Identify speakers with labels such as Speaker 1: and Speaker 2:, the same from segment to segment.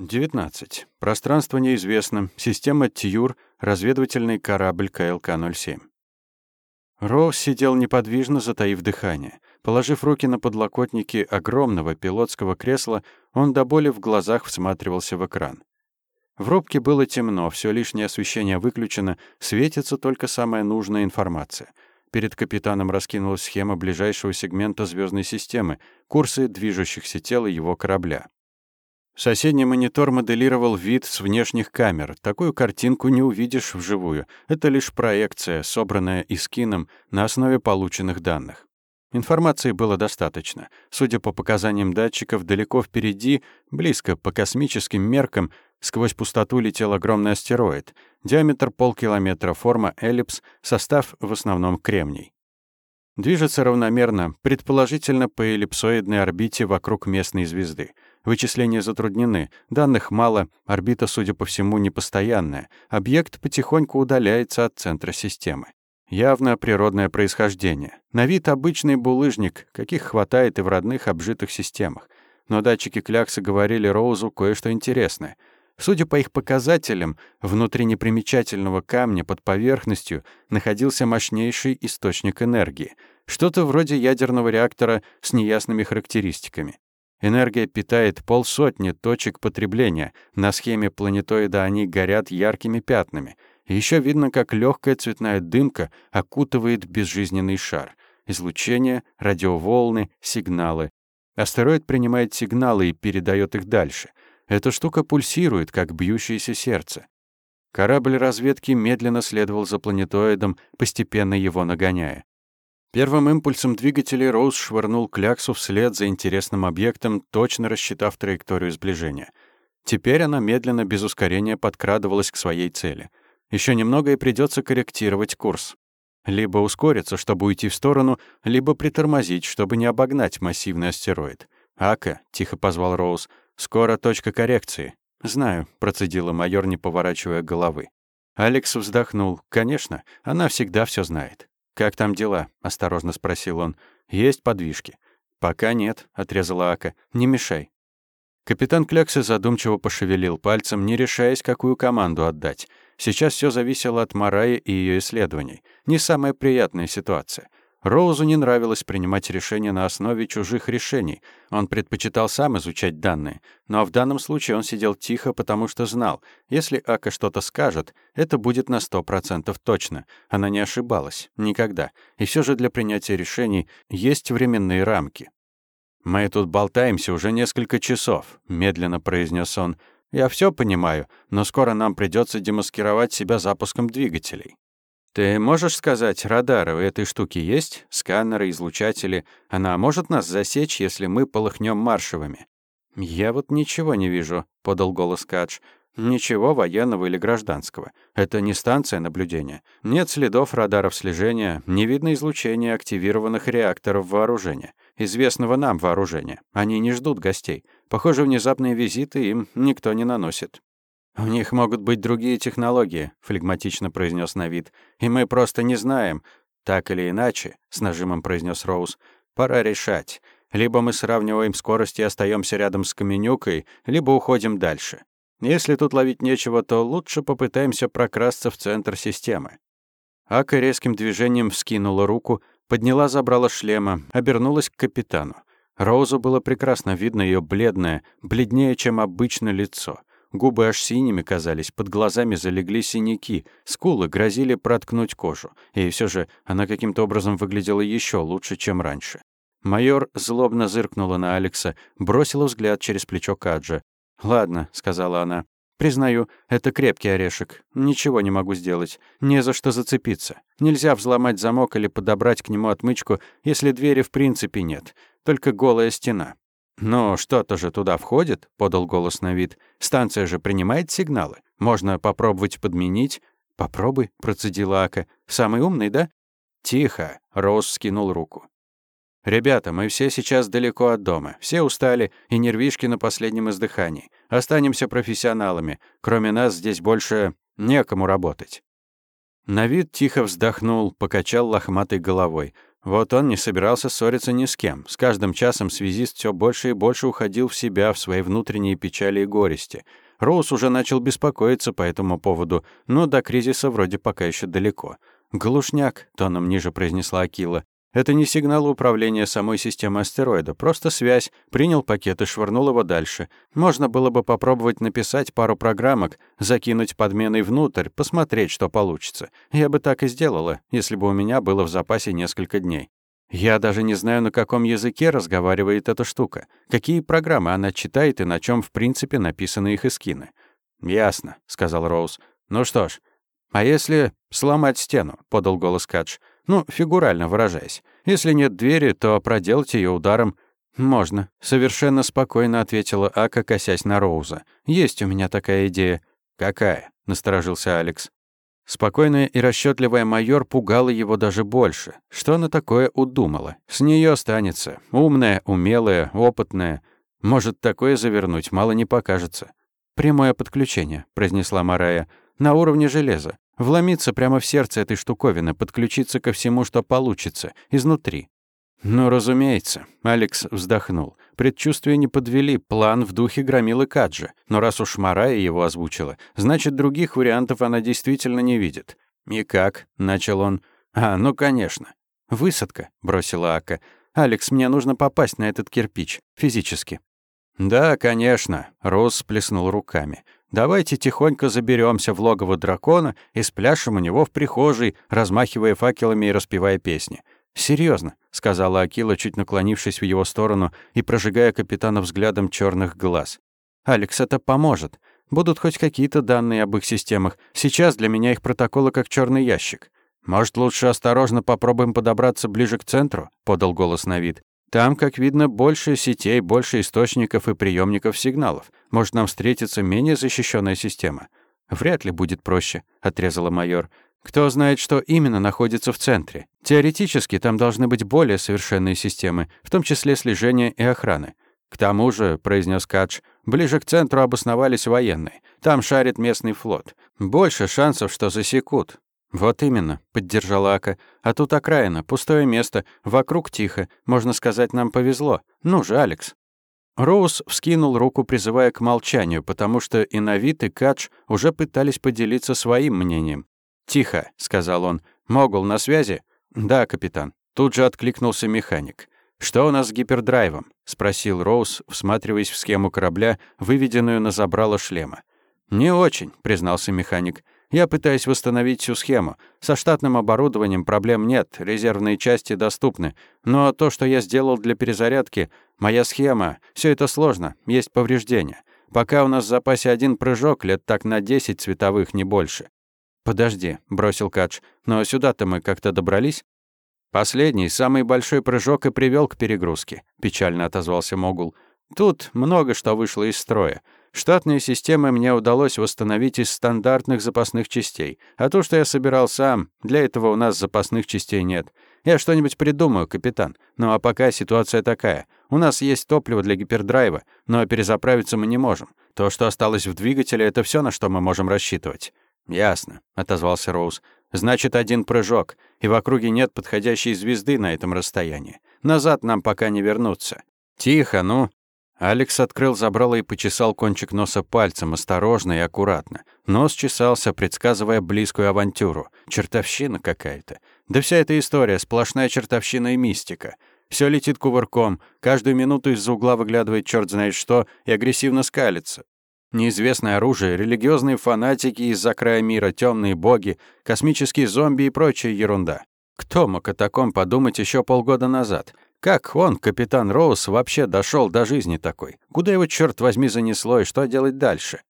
Speaker 1: 19. Пространство неизвестно. Система ТЮР. Разведывательный корабль КЛК-07. Роуз сидел неподвижно, затаив дыхание. Положив руки на подлокотники огромного пилотского кресла, он до боли в глазах всматривался в экран. В рубке было темно, все лишнее освещение выключено, светится только самая нужная информация. Перед капитаном раскинулась схема ближайшего сегмента звездной системы, курсы движущихся тел его корабля. Соседний монитор моделировал вид с внешних камер. Такую картинку не увидишь вживую. Это лишь проекция, собранная Искином на основе полученных данных. Информации было достаточно. Судя по показаниям датчиков, далеко впереди, близко по космическим меркам, сквозь пустоту летел огромный астероид. Диаметр полкилометра, форма эллипс, состав в основном кремний. Движется равномерно, предположительно по эллипсоидной орбите вокруг местной звезды. Вычисления затруднены, данных мало, орбита, судя по всему, непостоянная. Объект потихоньку удаляется от центра системы. Явно природное происхождение. На вид обычный булыжник, каких хватает и в родных обжитых системах. Но датчики кляксы говорили Роузу кое-что интересное. Судя по их показателям, внутри непримечательного камня под поверхностью находился мощнейший источник энергии. Что-то вроде ядерного реактора с неясными характеристиками. Энергия питает полсотни точек потребления. На схеме планетоида они горят яркими пятнами. Еще видно, как легкая цветная дымка окутывает безжизненный шар. Излучение, радиоволны, сигналы. Астероид принимает сигналы и передает их дальше. Эта штука пульсирует, как бьющееся сердце. Корабль разведки медленно следовал за планетоидом, постепенно его нагоняя. Первым импульсом двигателя Роуз швырнул кляксу вслед за интересным объектом, точно рассчитав траекторию сближения. Теперь она медленно, без ускорения, подкрадывалась к своей цели. Еще немного и придется корректировать курс. Либо ускориться, чтобы уйти в сторону, либо притормозить, чтобы не обогнать массивный астероид. «Ака», — тихо позвал Роуз, — «скоро точка коррекции». «Знаю», — процедила майор, не поворачивая головы. Алекс вздохнул. «Конечно, она всегда все знает». «Как там дела?» — осторожно спросил он. «Есть подвижки?» «Пока нет», — отрезала Ака. «Не мешай». Капитан Кляксы задумчиво пошевелил пальцем, не решаясь, какую команду отдать. Сейчас все зависело от Мараи и ее исследований. Не самая приятная ситуация. Роузу не нравилось принимать решения на основе чужих решений. Он предпочитал сам изучать данные. Но в данном случае он сидел тихо, потому что знал, если Ака что-то скажет, это будет на сто процентов точно. Она не ошибалась. Никогда. И все же для принятия решений есть временные рамки. «Мы тут болтаемся уже несколько часов», — медленно произнес он. «Я все понимаю, но скоро нам придется демаскировать себя запуском двигателей». «Ты можешь сказать, радары у этой штуки есть? Сканеры, излучатели? Она может нас засечь, если мы полыхнем маршевыми?» «Я вот ничего не вижу», — подал голос Кадж. «Ничего военного или гражданского. Это не станция наблюдения. Нет следов радаров слежения, не видно излучения активированных реакторов вооружения. Известного нам вооружения. Они не ждут гостей. Похоже, внезапные визиты им никто не наносит». «У них могут быть другие технологии», — флегматично произнес Навид. «И мы просто не знаем. Так или иначе», — с нажимом произнес Роуз, — «пора решать. Либо мы сравниваем скорость и остаемся рядом с Каменюкой, либо уходим дальше. Если тут ловить нечего, то лучше попытаемся прокрасться в центр системы». Ака резким движением вскинула руку, подняла забрала шлема, обернулась к капитану. Роузу было прекрасно видно ее бледное, бледнее, чем обычно, лицо — Губы аж синими казались, под глазами залегли синяки, скулы грозили проткнуть кожу. И все же она каким-то образом выглядела еще лучше, чем раньше. Майор злобно зыркнула на Алекса, бросила взгляд через плечо Каджа. «Ладно», — сказала она. «Признаю, это крепкий орешек. Ничего не могу сделать. Не за что зацепиться. Нельзя взломать замок или подобрать к нему отмычку, если двери в принципе нет. Только голая стена. «Но что-то же туда входит», — подал голос на вид. «Станция же принимает сигналы. Можно попробовать подменить». «Попробуй», — процедила Ака. «Самый умный, да?» «Тихо», — Роуз скинул руку. «Ребята, мы все сейчас далеко от дома. Все устали, и нервишки на последнем издыхании. Останемся профессионалами. Кроме нас здесь больше некому работать». На вид тихо вздохнул, покачал лохматой головой. Вот он не собирался ссориться ни с кем. С каждым часом связист все больше и больше уходил в себя, в свои внутренние печали и горести. Роуз уже начал беспокоиться по этому поводу, но до кризиса вроде пока еще далеко. «Глушняк», — тоном ниже произнесла Акила. Это не сигнал управления самой системы астероида, просто связь. Принял пакет и швырнул его дальше. Можно было бы попробовать написать пару программок, закинуть подменой внутрь, посмотреть, что получится. Я бы так и сделала, если бы у меня было в запасе несколько дней. Я даже не знаю, на каком языке разговаривает эта штука, какие программы она читает и на чем в принципе написаны их эскины. «Ясно», — сказал Роуз. «Ну что ж, а если сломать стену?» — подал голос Кадж. Ну, фигурально выражаясь. Если нет двери, то проделать ее ударом можно. Совершенно спокойно ответила Ака, косясь на Роуза. Есть у меня такая идея. Какая? насторожился Алекс. Спокойная и расчетливая майор пугала его даже больше. Что она такое удумала? С нее останется. Умная, умелая, опытная. Может, такое завернуть, мало не покажется. «Прямое подключение», — произнесла Марая, — «на уровне железа. Вломиться прямо в сердце этой штуковины, подключиться ко всему, что получится, изнутри. «Ну, разумеется», — Алекс вздохнул. Предчувствия не подвели, план в духе громилы Каджа. Но раз уж Марая его озвучила, значит, других вариантов она действительно не видит. «И как?» — начал он. «А, ну, конечно». «Высадка», — бросила Ака. «Алекс, мне нужно попасть на этот кирпич. Физически». «Да, конечно», — Роуз сплеснул руками. Давайте тихонько заберемся в логово дракона и спляшем у него в прихожей, размахивая факелами и распевая песни. Серьезно, сказала Акила, чуть наклонившись в его сторону и прожигая капитана взглядом черных глаз. «Алекс, это поможет. Будут хоть какие-то данные об их системах. Сейчас для меня их протоколы как черный ящик. Может, лучше осторожно попробуем подобраться ближе к центру?» — подал голос на вид. Там, как видно, больше сетей, больше источников и приемников сигналов. Может, нам встретится менее защищенная система? Вряд ли будет проще, отрезала майор. Кто знает, что именно находится в центре? Теоретически там должны быть более совершенные системы, в том числе слежения и охраны. К тому же, произнес Кадж, ближе к центру обосновались военные. Там шарит местный флот. Больше шансов, что засекут. «Вот именно», — поддержала Ака. «А тут окраина, пустое место, вокруг тихо. Можно сказать, нам повезло. Ну же, Алекс». Роуз вскинул руку, призывая к молчанию, потому что и Навит, и Кадж уже пытались поделиться своим мнением. «Тихо», — сказал он. «Могул на связи?» «Да, капитан». Тут же откликнулся механик. «Что у нас с гипердрайвом?» — спросил Роуз, всматриваясь в схему корабля, выведенную на забрало шлема. «Не очень», — признался механик. Я пытаюсь восстановить всю схему. Со штатным оборудованием проблем нет, резервные части доступны. Но то, что я сделал для перезарядки, моя схема, все это сложно, есть повреждения. Пока у нас в запасе один прыжок, лет так на 10 цветовых, не больше. «Подожди», — бросил Кадж, — «но сюда-то мы как-то добрались?» «Последний, самый большой прыжок и привел к перегрузке», — печально отозвался Могул. «Тут много что вышло из строя. Штатные системы мне удалось восстановить из стандартных запасных частей, а то, что я собирал сам, для этого у нас запасных частей нет. Я что-нибудь придумаю, капитан. Ну а пока ситуация такая. У нас есть топливо для гипердрайва, но перезаправиться мы не можем. То, что осталось в двигателе, это все, на что мы можем рассчитывать. «Ясно», — отозвался Роуз. «Значит, один прыжок, и в округе нет подходящей звезды на этом расстоянии. Назад нам пока не вернуться». «Тихо, ну!» Алекс открыл забрало и почесал кончик носа пальцем, осторожно и аккуратно. Нос чесался, предсказывая близкую авантюру. Чертовщина какая-то. Да вся эта история — сплошная чертовщина и мистика. Все летит кувырком, каждую минуту из-за угла выглядывает черт знает что и агрессивно скалится. Неизвестное оружие, религиозные фанатики из-за края мира, темные боги, космические зомби и прочая ерунда. Кто мог о таком подумать еще полгода назад? Как он, капитан Роуз, вообще дошел до жизни такой? Куда его, черт возьми, занесло и что делать дальше?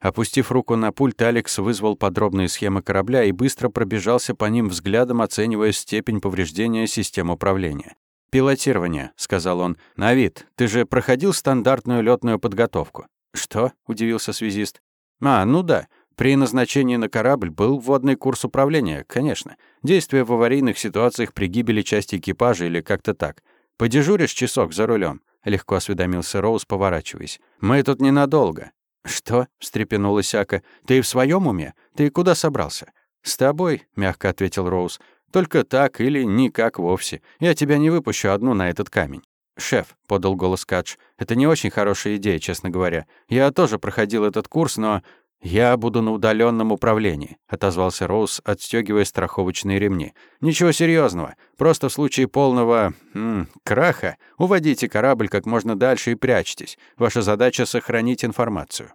Speaker 1: Опустив руку на пульт, Алекс вызвал подробные схемы корабля и быстро пробежался по ним взглядом, оценивая степень повреждения систем управления. «Пилотирование», — сказал он. «Навид, ты же проходил стандартную летную подготовку». «Что?» — удивился связист. «А, ну да. При назначении на корабль был вводный курс управления, конечно. Действия в аварийных ситуациях при гибели части экипажа или как-то так. «Подежуришь часок за рулем? легко осведомился Роуз, поворачиваясь. «Мы тут ненадолго». «Что?» — встрепенулась Ака. «Ты в своем уме? Ты куда собрался?» «С тобой», — мягко ответил Роуз. Только так или никак вовсе. Я тебя не выпущу одну на этот камень. «Шеф», — подал голос Кадж, — «это не очень хорошая идея, честно говоря. Я тоже проходил этот курс, но «Я буду на удаленном управлении», — отозвался Роуз, отстегивая страховочные ремни. «Ничего серьезного. Просто в случае полного... М, краха уводите корабль как можно дальше и прячьтесь. Ваша задача — сохранить информацию».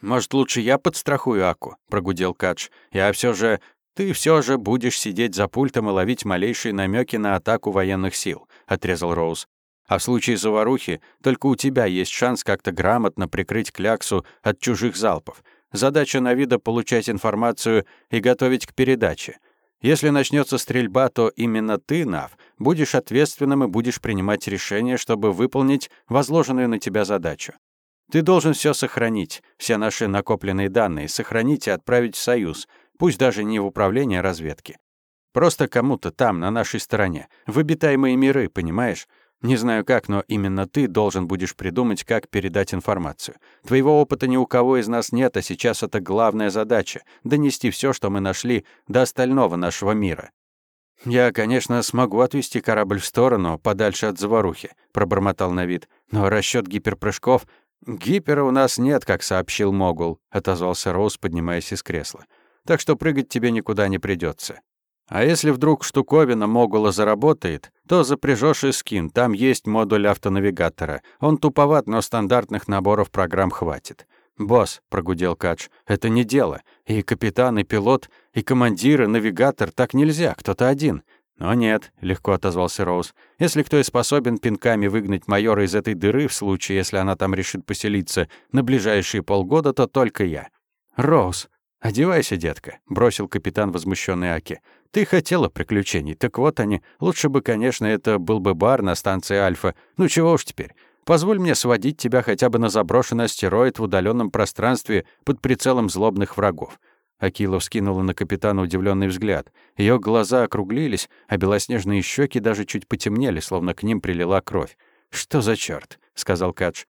Speaker 1: «Может, лучше я подстрахую Аку?» — прогудел Кадж. «Я все же... Ты все же будешь сидеть за пультом и ловить малейшие намеки на атаку военных сил», — отрезал Роуз. А в случае заварухи только у тебя есть шанс как-то грамотно прикрыть кляксу от чужих залпов. Задача на вида получать информацию и готовить к передаче. Если начнется стрельба, то именно ты, Нав, будешь ответственным и будешь принимать решения, чтобы выполнить возложенную на тебя задачу. Ты должен все сохранить, все наши накопленные данные, сохранить и отправить в Союз, пусть даже не в управление разведки. Просто кому-то там, на нашей стороне, в обитаемые миры, понимаешь? Не знаю как, но именно ты должен будешь придумать, как передать информацию. Твоего опыта ни у кого из нас нет, а сейчас это главная задача — донести все, что мы нашли, до остального нашего мира. «Я, конечно, смогу отвести корабль в сторону, подальше от заварухи», — пробормотал Навид. «Но расчет гиперпрыжков...» «Гипера у нас нет, как сообщил Могул», — отозвался Роуз, поднимаясь из кресла. «Так что прыгать тебе никуда не придется. А если вдруг штуковина Могула заработает, то запряжешь и скин, там есть модуль автонавигатора. Он туповат, но стандартных наборов программ хватит. «Босс», — прогудел Кадж, — «это не дело. И капитан, и пилот, и командир, и навигатор так нельзя, кто-то один». «Но нет», — легко отозвался Роуз. «Если кто и способен пинками выгнать майора из этой дыры, в случае, если она там решит поселиться на ближайшие полгода, то только я». «Роуз, одевайся, детка», — бросил капитан возмущенный Аки. Ты хотела приключений, так вот они. Лучше бы, конечно, это был бы бар на станции Альфа. Ну чего уж теперь. Позволь мне сводить тебя хотя бы на заброшенный астероид в удаленном пространстве под прицелом злобных врагов». Акила вскинула на капитана удивленный взгляд. Ее глаза округлились, а белоснежные щеки даже чуть потемнели, словно к ним прилила кровь. «Что за черт? сказал Кадж.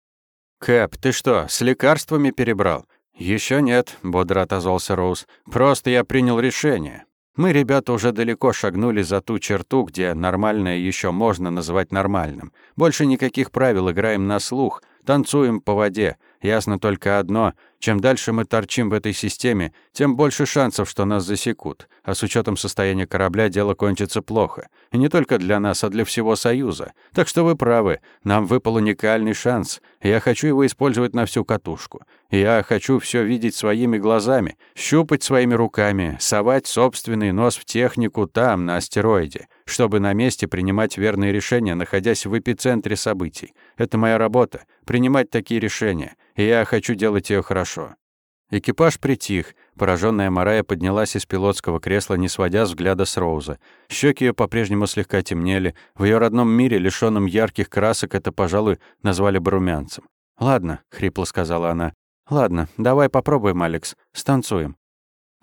Speaker 1: «Кэп, ты что, с лекарствами перебрал?» Еще нет», — бодро отозвался Роуз. «Просто я принял решение. Мы, ребята, уже далеко шагнули за ту черту, где нормальное еще можно называть нормальным. Больше никаких правил, играем на слух, танцуем по воде. Ясно только одно — чем дальше мы торчим в этой системе, тем больше шансов, что нас засекут. А с учетом состояния корабля дело кончится плохо. И не только для нас, а для всего Союза. Так что вы правы, нам выпал уникальный шанс. И я хочу его использовать на всю катушку. Я хочу все видеть своими глазами, щупать своими руками, совать собственный нос в технику там, на астероиде, чтобы на месте принимать верные решения, находясь в эпицентре событий. Это моя работа — принимать такие решения, и я хочу делать ее хорошо. Экипаж притих. Пораженная Марая поднялась из пилотского кресла, не сводя взгляда с Роуза. Щеки ее по-прежнему слегка темнели. В ее родном мире, лишенном ярких красок, это, пожалуй, назвали бы румянцем. «Ладно», — хрипло сказала она, «Ладно, давай попробуем, Алекс. Станцуем».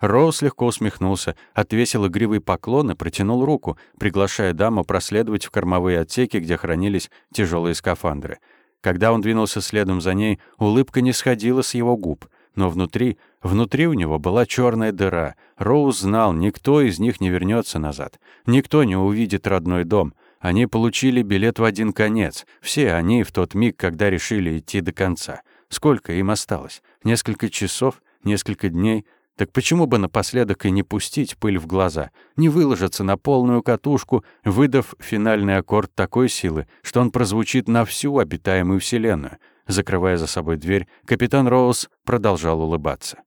Speaker 1: Роуз легко усмехнулся, отвесил игривый поклон и протянул руку, приглашая даму проследовать в кормовые отсеки, где хранились тяжелые скафандры. Когда он двинулся следом за ней, улыбка не сходила с его губ, но внутри, внутри у него была черная дыра. Роуз знал, никто из них не вернется назад, никто не увидит родной дом. Они получили билет в один конец, все они в тот миг, когда решили идти до конца. Сколько им осталось? Несколько часов? Несколько дней? Так почему бы напоследок и не пустить пыль в глаза, не выложиться на полную катушку, выдав финальный аккорд такой силы, что он прозвучит на всю обитаемую Вселенную? Закрывая за собой дверь, капитан Роуз продолжал улыбаться.